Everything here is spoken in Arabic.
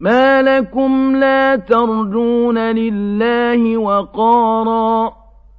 مَا لَكُمْ لَا تَرْجُونَ لِلَّهِ وَقَارًا